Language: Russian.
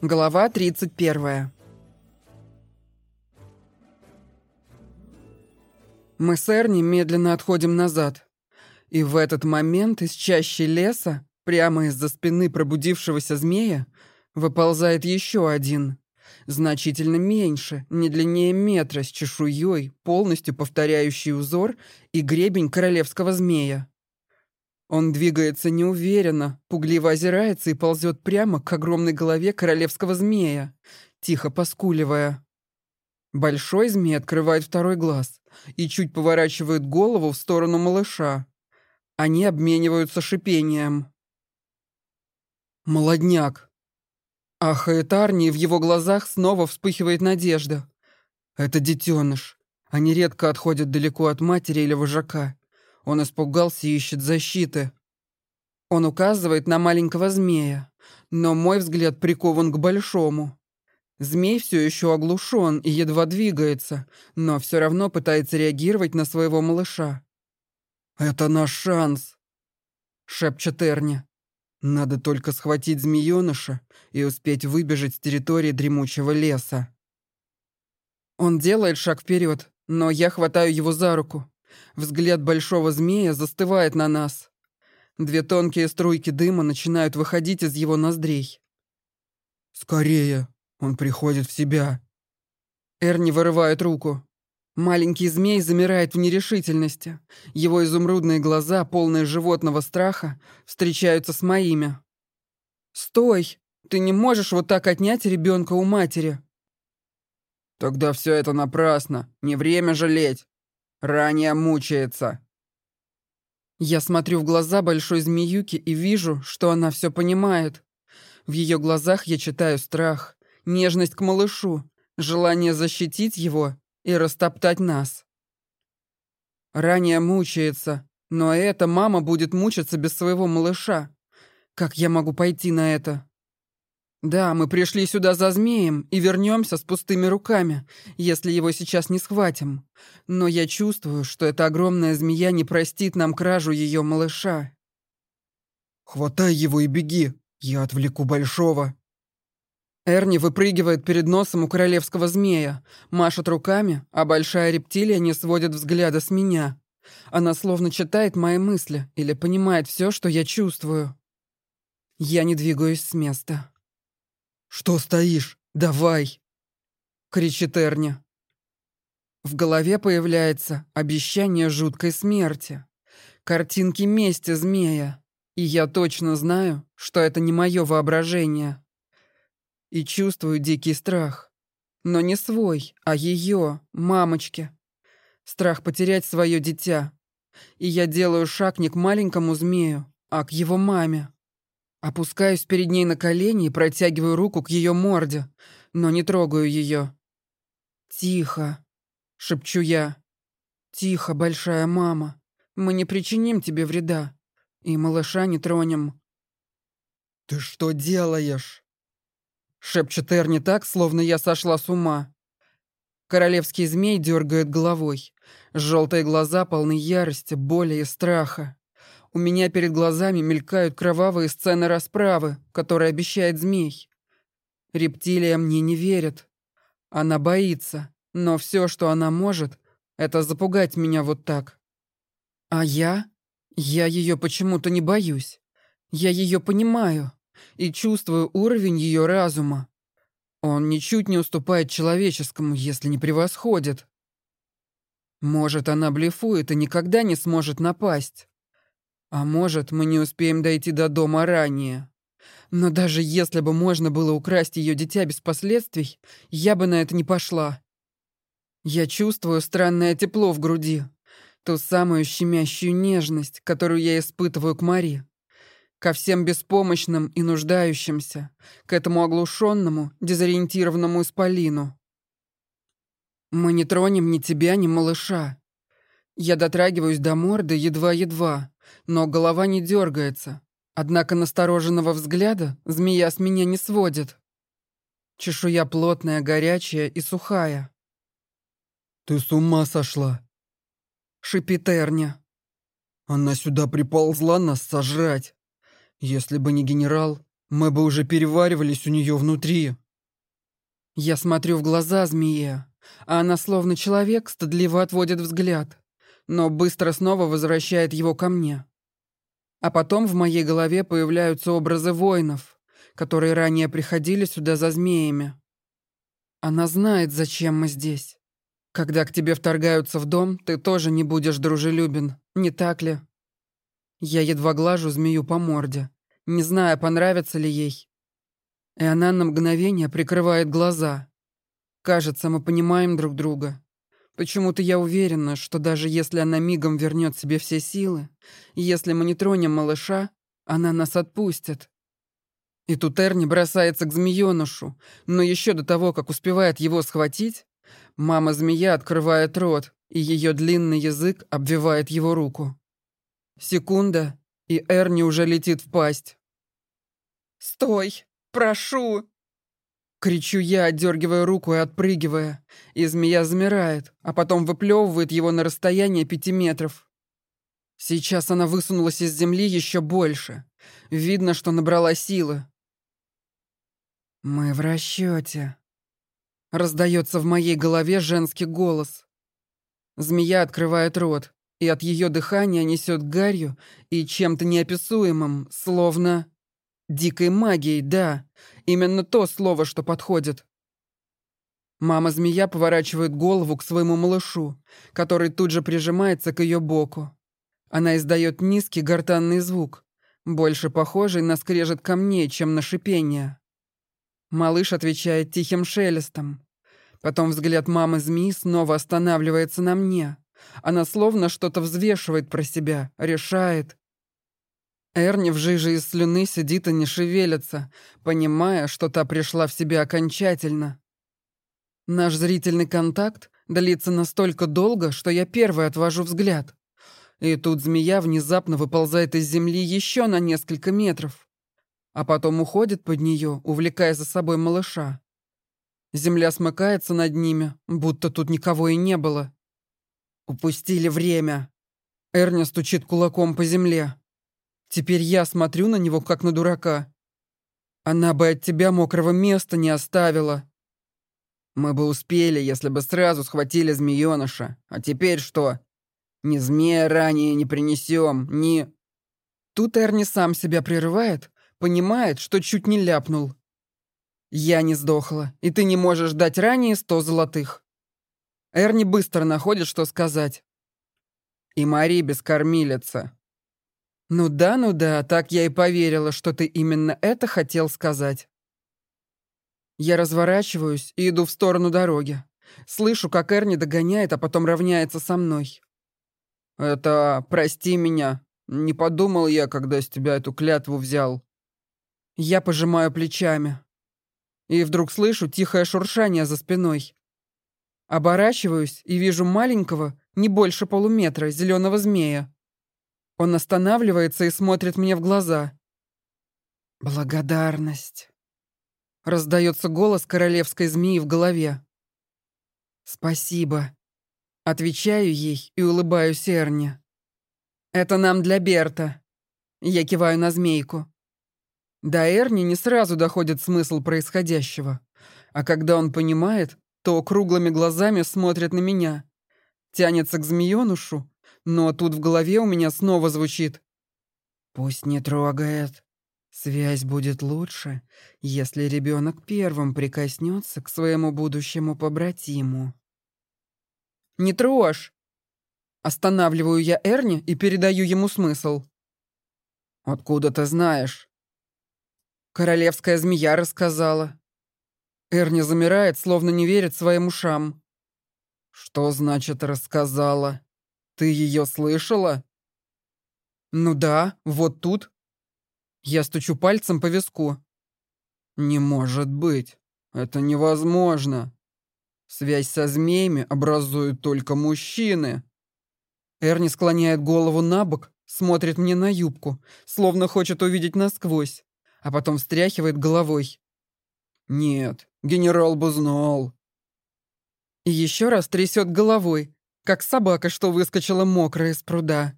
Глава 31. Мы с Эрни медленно отходим назад. И в этот момент из чащи леса, прямо из-за спины пробудившегося змея, выползает еще один. Значительно меньше, не длиннее метра, с чешуей, полностью повторяющий узор и гребень королевского змея. Он двигается неуверенно, пугливо озирается и ползет прямо к огромной голове королевского змея, тихо поскуливая. Большой змей открывает второй глаз и чуть поворачивает голову в сторону малыша. Они обмениваются шипением. «Молодняк!» Ахает Арни, и в его глазах снова вспыхивает надежда. «Это детеныш. Они редко отходят далеко от матери или вожака. Он испугался и ищет защиты. Он указывает на маленького змея, но мой взгляд прикован к большому. Змей все еще оглушен и едва двигается, но все равно пытается реагировать на своего малыша. «Это наш шанс», — шепчет Эрни. «Надо только схватить змееныша и успеть выбежать с территории дремучего леса». Он делает шаг вперед, но я хватаю его за руку. Взгляд большого змея застывает на нас. Две тонкие струйки дыма начинают выходить из его ноздрей. «Скорее! Он приходит в себя!» Эрни вырывает руку. Маленький змей замирает в нерешительности. Его изумрудные глаза, полные животного страха, встречаются с моими. «Стой! Ты не можешь вот так отнять ребенка у матери!» «Тогда все это напрасно. Не время жалеть. Ранее мучается. Я смотрю в глаза большой змеюки и вижу, что она все понимает. В ее глазах я читаю страх, нежность к малышу, желание защитить его и растоптать нас. Ранее мучается, но эта мама будет мучиться без своего малыша. Как я могу пойти на это? Да, мы пришли сюда за змеем и вернемся с пустыми руками, если его сейчас не схватим. Но я чувствую, что эта огромная змея не простит нам кражу ее малыша. Хватай его и беги, я отвлеку большого. Эрни выпрыгивает перед носом у королевского змея, машет руками, а большая рептилия не сводит взгляда с меня. Она словно читает мои мысли или понимает все, что я чувствую. Я не двигаюсь с места. «Что стоишь? Давай!» — кричит Эрни. В голове появляется обещание жуткой смерти, картинки мести змея, и я точно знаю, что это не мое воображение. И чувствую дикий страх. Но не свой, а ее, мамочки. Страх потерять свое дитя. И я делаю шаг не к маленькому змею, а к его маме. Опускаюсь перед ней на колени и протягиваю руку к ее морде, но не трогаю ее. «Тихо», — шепчу я. «Тихо, большая мама. Мы не причиним тебе вреда. И малыша не тронем». «Ты что делаешь?» Шепчет Эрни так, словно я сошла с ума. Королевский змей дергает головой. Желтые глаза полны ярости, боли и страха. У меня перед глазами мелькают кровавые сцены расправы, которые обещает змей. Рептилия мне не верит. Она боится, но все, что она может, это запугать меня вот так. А я? Я ее почему-то не боюсь. Я ее понимаю и чувствую уровень ее разума. Он ничуть не уступает человеческому, если не превосходит. Может, она блефует и никогда не сможет напасть. А может, мы не успеем дойти до дома ранее. Но даже если бы можно было украсть ее дитя без последствий, я бы на это не пошла. Я чувствую странное тепло в груди, ту самую щемящую нежность, которую я испытываю к Мари. Ко всем беспомощным и нуждающимся, к этому оглушенному, дезориентированному исполину. Мы не тронем ни тебя, ни малыша. Я дотрагиваюсь до морды едва-едва, но голова не дергается. Однако настороженного взгляда змея с меня не сводит. Чешуя плотная, горячая и сухая. «Ты с ума сошла?» — шипит Эрня. «Она сюда приползла нас сожрать. Если бы не генерал, Мы бы уже переваривались у нее внутри. Я смотрю в глаза змее, а она словно человек стыдливо отводит взгляд, но быстро снова возвращает его ко мне. А потом в моей голове появляются образы воинов, которые ранее приходили сюда за змеями. Она знает, зачем мы здесь. Когда к тебе вторгаются в дом, ты тоже не будешь дружелюбен, не так ли? Я едва глажу змею по морде, не зная, понравится ли ей. И она на мгновение прикрывает глаза. Кажется, мы понимаем друг друга. Почему-то я уверена, что даже если она мигом вернет себе все силы, если мы не тронем малыша, она нас отпустит. И тут Эрни бросается к змеёнышу, но еще до того, как успевает его схватить, мама-змея открывает рот, и ее длинный язык обвивает его руку. Секунда, и Эрни уже летит в пасть. «Стой! Прошу!» Кричу я, отдергивая руку и отпрыгивая, и змея замирает, а потом выплевывает его на расстояние пяти метров. Сейчас она высунулась из земли еще больше. Видно, что набрала силы. «Мы в расчете», — раздается в моей голове женский голос. Змея открывает рот, и от ее дыхания несет гарью и чем-то неописуемым, словно... Дикой магией, да. Именно то слово, что подходит. Мама-змея поворачивает голову к своему малышу, который тут же прижимается к ее боку. Она издает низкий гортанный звук, больше похожий на скрежет камней, чем на шипение. Малыш отвечает тихим шелестом. Потом взгляд мамы-змеи снова останавливается на мне. Она словно что-то взвешивает про себя, решает. Эрни в жиже из слюны сидит и не шевелится, понимая, что та пришла в себя окончательно. Наш зрительный контакт длится настолько долго, что я первый отвожу взгляд. И тут змея внезапно выползает из земли еще на несколько метров, а потом уходит под нее, увлекая за собой малыша. Земля смыкается над ними, будто тут никого и не было. Упустили время. Эрни стучит кулаком по земле. Теперь я смотрю на него, как на дурака. Она бы от тебя мокрого места не оставила. Мы бы успели, если бы сразу схватили змеёныша. А теперь что? Ни змея ранее не принесем, ни... Тут Эрни сам себя прерывает, понимает, что чуть не ляпнул. Я не сдохла, и ты не можешь дать ранее сто золотых. Эрни быстро находит, что сказать. И Мари бескормилица. Ну да, ну да, так я и поверила, что ты именно это хотел сказать. Я разворачиваюсь и иду в сторону дороги. Слышу, как Эрни догоняет, а потом равняется со мной. «Это... прости меня. Не подумал я, когда с тебя эту клятву взял». Я пожимаю плечами. И вдруг слышу тихое шуршание за спиной. Оборачиваюсь и вижу маленького, не больше полуметра, зеленого змея. Он останавливается и смотрит мне в глаза. «Благодарность», — раздается голос королевской змеи в голове. «Спасибо», — отвечаю ей и улыбаюсь Эрне. «Это нам для Берта», — я киваю на змейку. До Эрни не сразу доходит смысл происходящего, а когда он понимает, то круглыми глазами смотрит на меня. Тянется к змеёнушу, но тут в голове у меня снова звучит. «Пусть не трогает. Связь будет лучше, если ребенок первым прикоснется к своему будущему побратиму». «Не трожь!» Останавливаю я Эрни и передаю ему смысл. «Откуда ты знаешь?» Королевская змея рассказала. Эрни замирает, словно не верит своим ушам. «Что значит рассказала? Ты ее слышала?» «Ну да, вот тут». Я стучу пальцем по виску. «Не может быть. Это невозможно. Связь со змеями образуют только мужчины». Эрни склоняет голову на бок, смотрит мне на юбку, словно хочет увидеть насквозь, а потом встряхивает головой. «Нет, Генерал бы знал. И еще раз трясет головой, как собака, что выскочила мокрая из пруда.